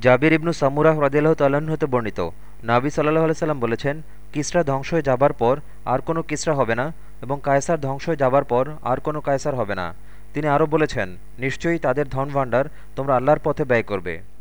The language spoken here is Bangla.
জাবির ইবনু সামুরাহ রদিল্লাহ তাল্লাহ্ন হতে বর্ণিত। নাবি সাল্লাহ আলাইসাল্লাম বলেছেন, কিসরা ধ্বংস হয়ে যাবার পর আর কোনো কিসরা হবে না এবং কায়সার ধ্বংস হয়ে যাবার পর আর কোনো কায়সার হবে না। তিনি আরও বলেছেন, নিশ্চয়ই তাদের ধনভাণ্ডার তোমরা আল্লাহর পথে ব্যয় করবে।